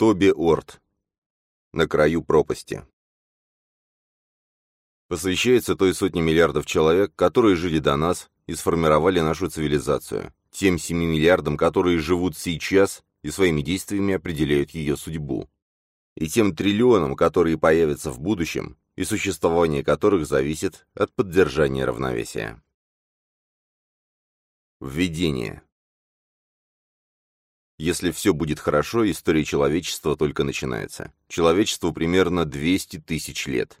Тоби Орт. На краю пропасти. Посвящается той сотне миллиардов человек, которые жили до нас и сформировали нашу цивилизацию, тем 7 миллиардам, которые живут сейчас и своими действиями определяют ее судьбу, и тем триллионам, которые появятся в будущем, и существование которых зависит от поддержания равновесия. Введение. Если все будет хорошо, история человечества только начинается. Человечеству примерно 200 тысяч лет.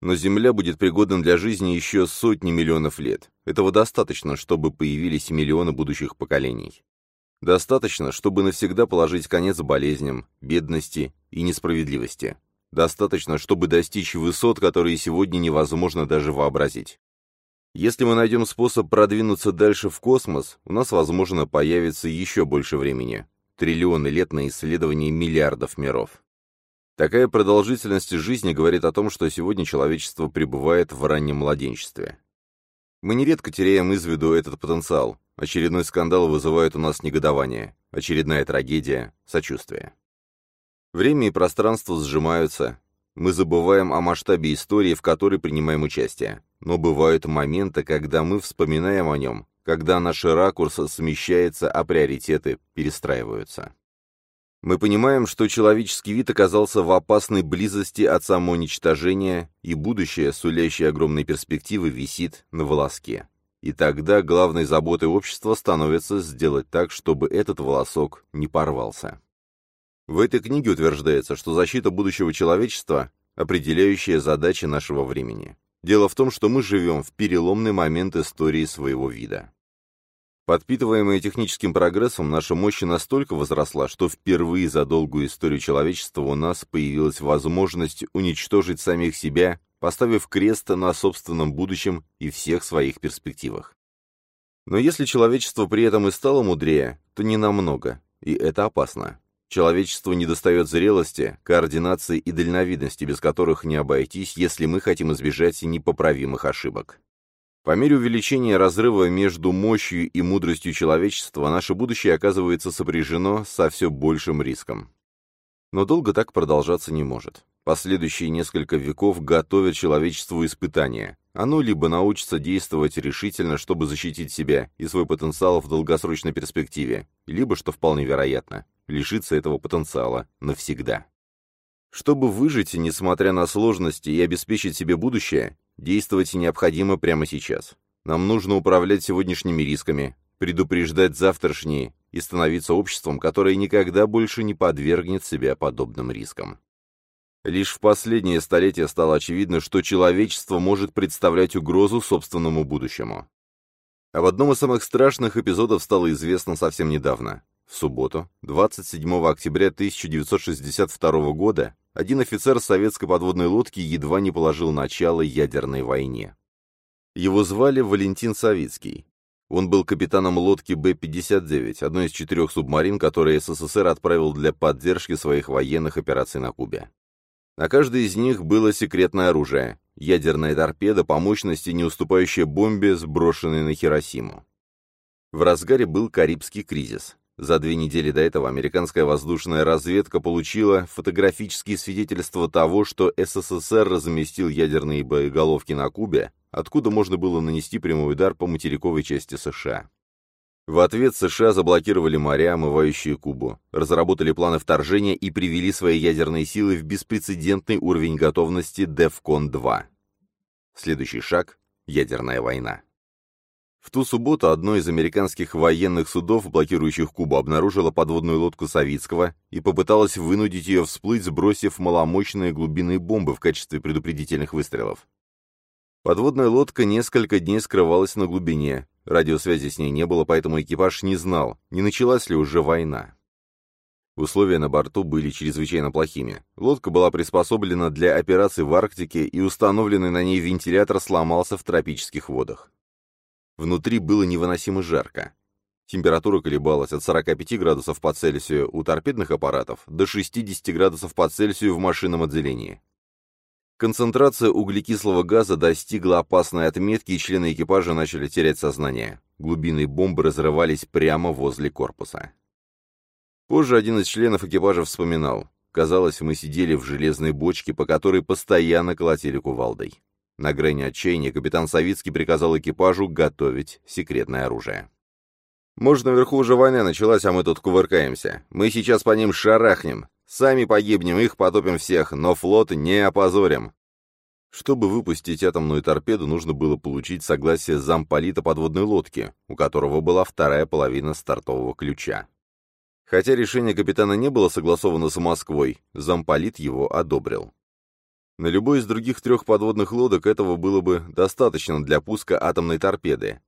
Но Земля будет пригодна для жизни еще сотни миллионов лет. Этого достаточно, чтобы появились миллионы будущих поколений. Достаточно, чтобы навсегда положить конец болезням, бедности и несправедливости. Достаточно, чтобы достичь высот, которые сегодня невозможно даже вообразить. Если мы найдем способ продвинуться дальше в космос, у нас, возможно, появится еще больше времени. Триллионы лет на исследование миллиардов миров. Такая продолжительность жизни говорит о том, что сегодня человечество пребывает в раннем младенчестве. Мы нередко теряем из виду этот потенциал. Очередной скандал вызывает у нас негодование, очередная трагедия – сочувствие. Время и пространство сжимаются, мы забываем о масштабе истории, в которой принимаем участие. Но бывают моменты, когда мы вспоминаем о нем, когда наш ракурс смещается, а приоритеты перестраиваются. Мы понимаем, что человеческий вид оказался в опасной близости от самоуничтожения, и будущее, сулящее огромные перспективы, висит на волоске. И тогда главной заботой общества становится сделать так, чтобы этот волосок не порвался. В этой книге утверждается, что защита будущего человечества – определяющая задача нашего времени. Дело в том, что мы живем в переломный момент истории своего вида. Подпитываемая техническим прогрессом, наша мощь настолько возросла, что впервые за долгую историю человечества у нас появилась возможность уничтожить самих себя, поставив крест на собственном будущем и всех своих перспективах. Но если человечество при этом и стало мудрее, то не намного, и это опасно. Человечеству недостает зрелости, координации и дальновидности, без которых не обойтись, если мы хотим избежать непоправимых ошибок. По мере увеличения разрыва между мощью и мудростью человечества, наше будущее оказывается сопряжено со все большим риском. Но долго так продолжаться не может. Последующие несколько веков готовят человечеству испытания. Оно либо научится действовать решительно, чтобы защитить себя и свой потенциал в долгосрочной перспективе, либо, что вполне вероятно, лишиться этого потенциала навсегда. Чтобы выжить, несмотря на сложности, и обеспечить себе будущее, действовать необходимо прямо сейчас. Нам нужно управлять сегодняшними рисками, предупреждать завтрашние и становиться обществом, которое никогда больше не подвергнет себя подобным рискам. Лишь в последнее столетие стало очевидно, что человечество может представлять угрозу собственному будущему. Об одном из самых страшных эпизодов стало известно совсем недавно. В субботу, 27 октября 1962 года, один офицер советской подводной лодки едва не положил начало ядерной войне. Его звали Валентин Савицкий. Он был капитаном лодки Б-59, одной из четырех субмарин, которые СССР отправил для поддержки своих военных операций на Кубе. На каждой из них было секретное оружие, ядерная торпеда по мощности, не уступающая бомбе, сброшенной на Хиросиму. В разгаре был Карибский кризис. За две недели до этого американская воздушная разведка получила фотографические свидетельства того, что СССР разместил ядерные боеголовки на Кубе, откуда можно было нанести прямой удар по материковой части США. В ответ США заблокировали моря, омывающие Кубу, разработали планы вторжения и привели свои ядерные силы в беспрецедентный уровень готовности DEFCON-2. Следующий шаг — ядерная война. В ту субботу одно из американских военных судов, блокирующих Кубу, обнаружило подводную лодку Савицкого и попыталось вынудить ее всплыть, сбросив маломощные глубинные бомбы в качестве предупредительных выстрелов. Подводная лодка несколько дней скрывалась на глубине, радиосвязи с ней не было, поэтому экипаж не знал, не началась ли уже война. Условия на борту были чрезвычайно плохими. Лодка была приспособлена для операций в Арктике, и установленный на ней вентилятор сломался в тропических водах. Внутри было невыносимо жарко. Температура колебалась от 45 градусов по Цельсию у торпедных аппаратов до 60 градусов по Цельсию в машинном отделении. Концентрация углекислого газа достигла опасной отметки, и члены экипажа начали терять сознание. Глубинные бомбы разрывались прямо возле корпуса. Позже один из членов экипажа вспоминал. Казалось, мы сидели в железной бочке, по которой постоянно колотили кувалдой. На грани отчаяния капитан Савицкий приказал экипажу готовить секретное оружие. «Может, наверху уже война началась, а мы тут кувыркаемся. Мы сейчас по ним шарахнем. Сами погибнем, их потопим всех, но флот не опозорим. Чтобы выпустить атомную торпеду, нужно было получить согласие замполита подводной лодки, у которого была вторая половина стартового ключа. Хотя решение капитана не было согласовано с Москвой, замполит его одобрил. На любой из других трех подводных лодок этого было бы достаточно для пуска атомной торпеды.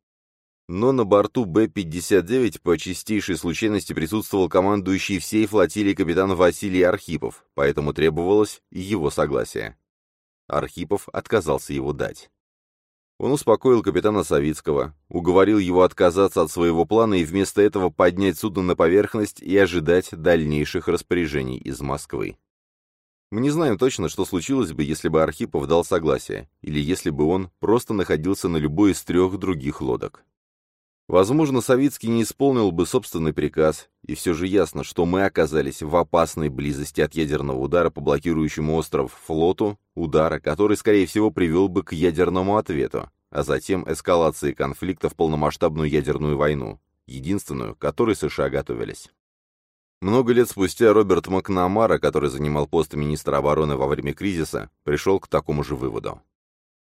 Но на борту Б-59 по чистейшей случайности присутствовал командующий всей флотилией капитан Василий Архипов, поэтому требовалось его согласие. Архипов отказался его дать. Он успокоил капитана Савицкого, уговорил его отказаться от своего плана и вместо этого поднять судно на поверхность и ожидать дальнейших распоряжений из Москвы. Мы не знаем точно, что случилось бы, если бы Архипов дал согласие, или если бы он просто находился на любой из трех других лодок. Возможно, Савицкий не исполнил бы собственный приказ, и все же ясно, что мы оказались в опасной близости от ядерного удара по блокирующему остров флоту, удара, который, скорее всего, привел бы к ядерному ответу, а затем эскалации конфликта в полномасштабную ядерную войну, единственную, к которой США готовились. Много лет спустя Роберт Макнамара, который занимал пост министра обороны во время кризиса, пришел к такому же выводу.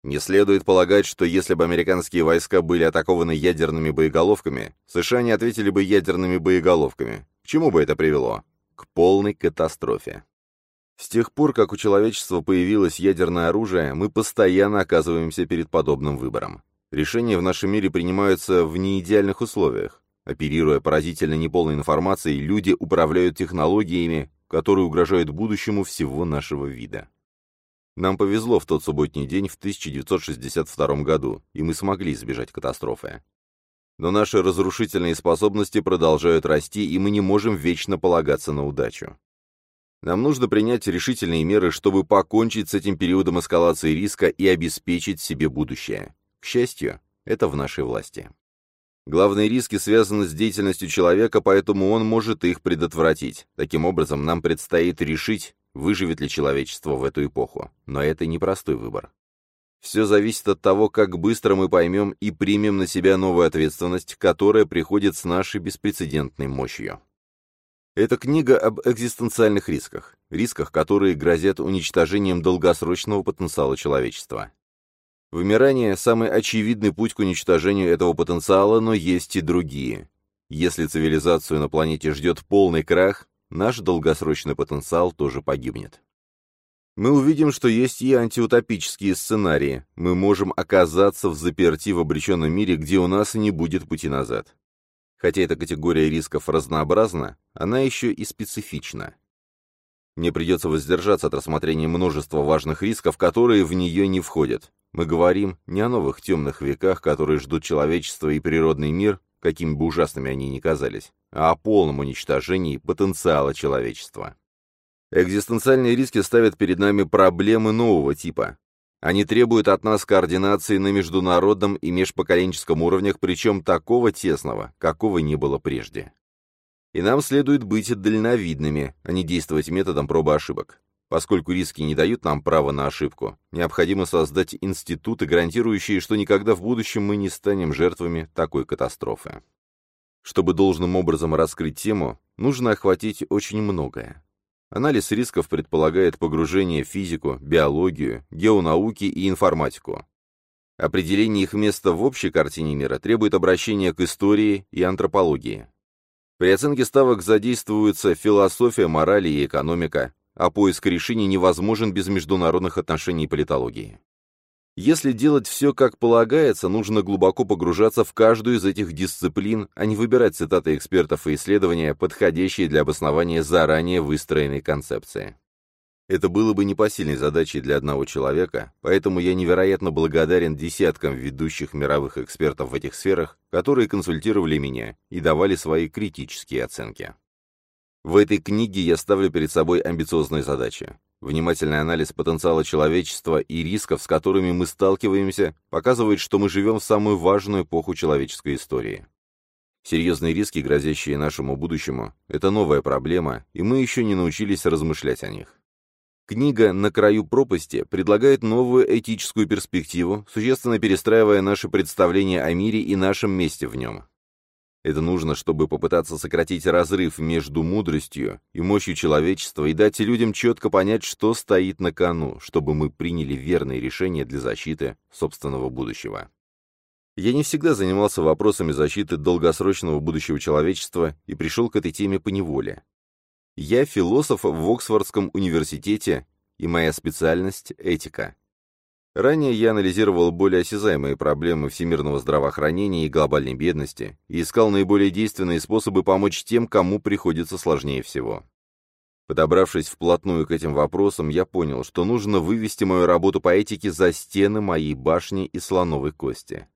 Не следует полагать, что если бы американские войска были атакованы ядерными боеголовками, США не ответили бы ядерными боеголовками. К чему бы это привело? К полной катастрофе. С тех пор, как у человечества появилось ядерное оружие, мы постоянно оказываемся перед подобным выбором. Решения в нашем мире принимаются в неидеальных условиях. Оперируя поразительно неполной информацией, люди управляют технологиями, которые угрожают будущему всего нашего вида. Нам повезло в тот субботний день в 1962 году, и мы смогли избежать катастрофы. Но наши разрушительные способности продолжают расти, и мы не можем вечно полагаться на удачу. Нам нужно принять решительные меры, чтобы покончить с этим периодом эскалации риска и обеспечить себе будущее. К счастью, это в нашей власти. Главные риски связаны с деятельностью человека, поэтому он может их предотвратить. Таким образом, нам предстоит решить, выживет ли человечество в эту эпоху. Но это непростой выбор. Все зависит от того, как быстро мы поймем и примем на себя новую ответственность, которая приходит с нашей беспрецедентной мощью. Это книга об экзистенциальных рисках, рисках, которые грозят уничтожением долгосрочного потенциала человечества. Вымирание – самый очевидный путь к уничтожению этого потенциала, но есть и другие. Если цивилизацию на планете ждет полный крах, наш долгосрочный потенциал тоже погибнет. Мы увидим, что есть и антиутопические сценарии. Мы можем оказаться в заперти в обреченном мире, где у нас не будет пути назад. Хотя эта категория рисков разнообразна, она еще и специфична. Мне придется воздержаться от рассмотрения множества важных рисков, которые в нее не входят. Мы говорим не о новых темных веках, которые ждут человечество и природный мир, какими бы ужасными они ни казались, а о полном уничтожении потенциала человечества. Экзистенциальные риски ставят перед нами проблемы нового типа. Они требуют от нас координации на международном и межпоколенческом уровнях, причем такого тесного, какого не было прежде. И нам следует быть дальновидными, а не действовать методом пробы ошибок. Поскольку риски не дают нам права на ошибку, необходимо создать институты, гарантирующие, что никогда в будущем мы не станем жертвами такой катастрофы. Чтобы должным образом раскрыть тему, нужно охватить очень многое. Анализ рисков предполагает погружение в физику, биологию, геонауки и информатику. Определение их места в общей картине мира требует обращения к истории и антропологии. При оценке ставок задействуются философия, мораль и экономика, а поиск решений невозможен без международных отношений и политологии. Если делать все как полагается, нужно глубоко погружаться в каждую из этих дисциплин, а не выбирать цитаты экспертов и исследования, подходящие для обоснования заранее выстроенной концепции. Это было бы непосильной задачей для одного человека, поэтому я невероятно благодарен десяткам ведущих мировых экспертов в этих сферах, которые консультировали меня и давали свои критические оценки. В этой книге я ставлю перед собой амбициозные задачи. Внимательный анализ потенциала человечества и рисков, с которыми мы сталкиваемся, показывает, что мы живем в самую важную эпоху человеческой истории. Серьезные риски, грозящие нашему будущему, это новая проблема, и мы еще не научились размышлять о них. Книга «На краю пропасти» предлагает новую этическую перспективу, существенно перестраивая наши представления о мире и нашем месте в нем. Это нужно, чтобы попытаться сократить разрыв между мудростью и мощью человечества и дать людям четко понять, что стоит на кону, чтобы мы приняли верные решения для защиты собственного будущего. Я не всегда занимался вопросами защиты долгосрочного будущего человечества и пришел к этой теме по неволе. Я философ в Оксфордском университете, и моя специальность — этика. Ранее я анализировал более осязаемые проблемы всемирного здравоохранения и глобальной бедности и искал наиболее действенные способы помочь тем, кому приходится сложнее всего. Подобравшись вплотную к этим вопросам, я понял, что нужно вывести мою работу по этике за стены моей башни и слоновой кости.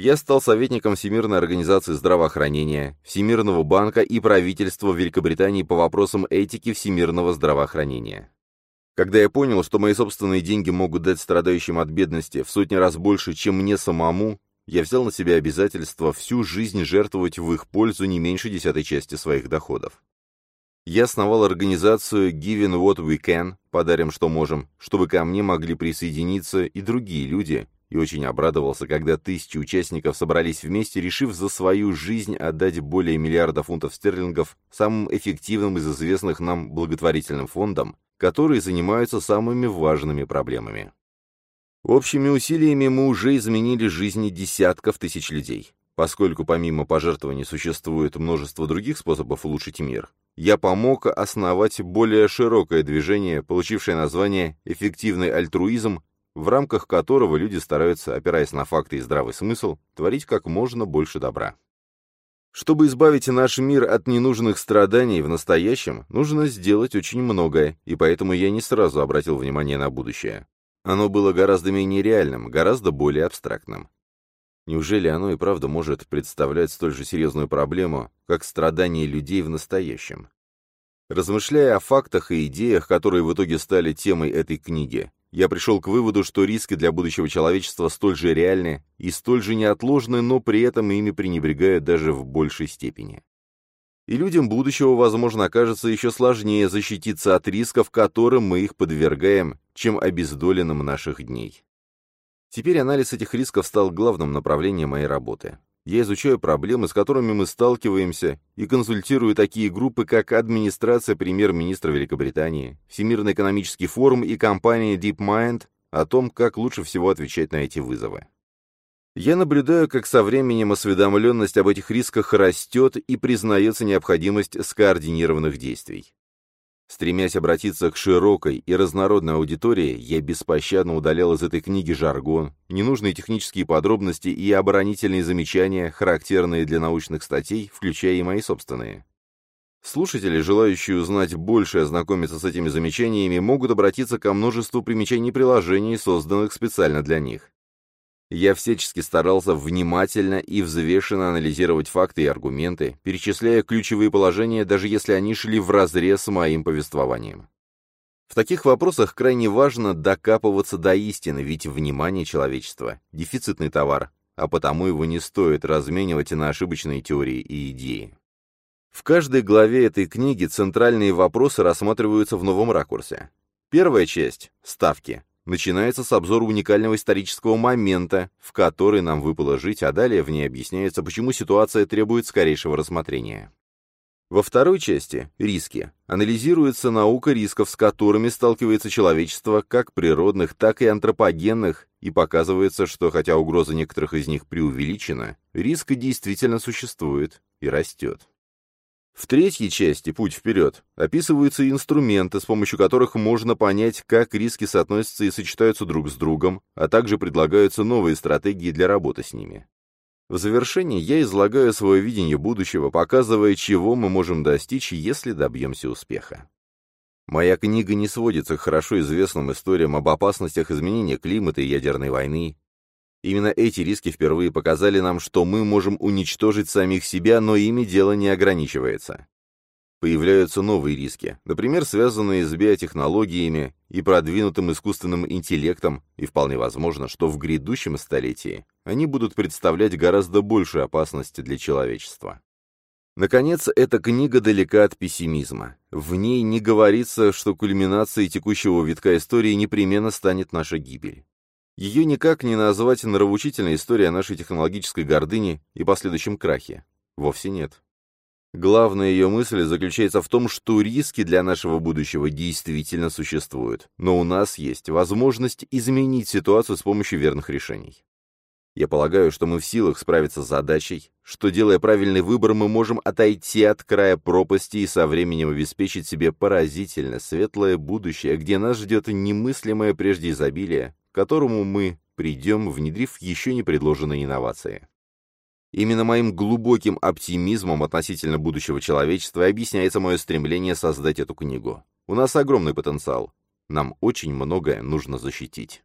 Я стал советником Всемирной организации здравоохранения, Всемирного банка и правительства Великобритании по вопросам этики всемирного здравоохранения. Когда я понял, что мои собственные деньги могут дать страдающим от бедности в сотни раз больше, чем мне самому, я взял на себя обязательство всю жизнь жертвовать в их пользу не меньше десятой части своих доходов. Я основал организацию Giving What We Can, подарим что можем, чтобы ко мне могли присоединиться и другие люди, и очень обрадовался, когда тысячи участников собрались вместе, решив за свою жизнь отдать более миллиарда фунтов стерлингов самым эффективным из известных нам благотворительным фондам, которые занимаются самыми важными проблемами. Общими усилиями мы уже изменили жизни десятков тысяч людей. Поскольку помимо пожертвований существует множество других способов улучшить мир, я помог основать более широкое движение, получившее название «Эффективный альтруизм», в рамках которого люди стараются, опираясь на факты и здравый смысл, творить как можно больше добра. Чтобы избавить наш мир от ненужных страданий в настоящем, нужно сделать очень многое, и поэтому я не сразу обратил внимание на будущее. Оно было гораздо менее реальным, гораздо более абстрактным. Неужели оно и правда может представлять столь же серьезную проблему, как страдания людей в настоящем? Размышляя о фактах и идеях, которые в итоге стали темой этой книги, я пришел к выводу, что риски для будущего человечества столь же реальны и столь же неотложны, но при этом ими пренебрегают даже в большей степени. И людям будущего, возможно, окажется еще сложнее защититься от рисков, которым мы их подвергаем, чем обездоленным наших дней. Теперь анализ этих рисков стал главным направлением моей работы. Я изучаю проблемы, с которыми мы сталкиваемся, и консультирую такие группы, как администрация премьер-министра Великобритании, Всемирный экономический форум и компания DeepMind о том, как лучше всего отвечать на эти вызовы. Я наблюдаю, как со временем осведомленность об этих рисках растет и признается необходимость скоординированных действий. Стремясь обратиться к широкой и разнородной аудитории, я беспощадно удалял из этой книги жаргон, ненужные технические подробности и оборонительные замечания, характерные для научных статей, включая и мои собственные. Слушатели, желающие узнать больше и ознакомиться с этими замечаниями, могут обратиться ко множеству примечаний приложений, созданных специально для них. Я всячески старался внимательно и взвешенно анализировать факты и аргументы, перечисляя ключевые положения, даже если они шли вразрез с моим повествованием. В таких вопросах крайне важно докапываться до истины, ведь внимание человечества – дефицитный товар, а потому его не стоит разменивать на ошибочные теории и идеи. В каждой главе этой книги центральные вопросы рассматриваются в новом ракурсе. Первая часть – ставки начинается с обзора уникального исторического момента, в который нам выпало жить, а далее в ней объясняется, почему ситуация требует скорейшего рассмотрения. Во второй части «Риски» анализируется наука рисков, с которыми сталкивается человечество, как природных, так и антропогенных, и показывается, что хотя угроза некоторых из них преувеличена, риск действительно существует и растет. В третьей части «Путь вперед» описываются инструменты, с помощью которых можно понять, как риски соотносятся и сочетаются друг с другом, а также предлагаются новые стратегии для работы с ними. В завершении я излагаю свое видение будущего, показывая, чего мы можем достичь, если добьемся успеха. Моя книга не сводится к хорошо известным историям об опасностях изменения климата и ядерной войны, Именно эти риски впервые показали нам, что мы можем уничтожить самих себя, но ими дело не ограничивается. Появляются новые риски, например, связанные с биотехнологиями и продвинутым искусственным интеллектом, и вполне возможно, что в грядущем столетии они будут представлять гораздо большую опасность для человечества. Наконец, эта книга далека от пессимизма. В ней не говорится, что кульминацией текущего витка истории непременно станет наша гибель. Ее никак не назвать нравоучительной историей о нашей технологической гордыне и последующем крахе. Вовсе нет. Главная ее мысль заключается в том, что риски для нашего будущего действительно существуют, но у нас есть возможность изменить ситуацию с помощью верных решений. Я полагаю, что мы в силах справиться с задачей, что, делая правильный выбор, мы можем отойти от края пропасти и со временем обеспечить себе поразительно светлое будущее, где нас ждет немыслимое прежде изобилие, которому мы придем, внедрив еще не предложенные инновации. Именно моим глубоким оптимизмом относительно будущего человечества объясняется мое стремление создать эту книгу. У нас огромный потенциал. Нам очень многое нужно защитить.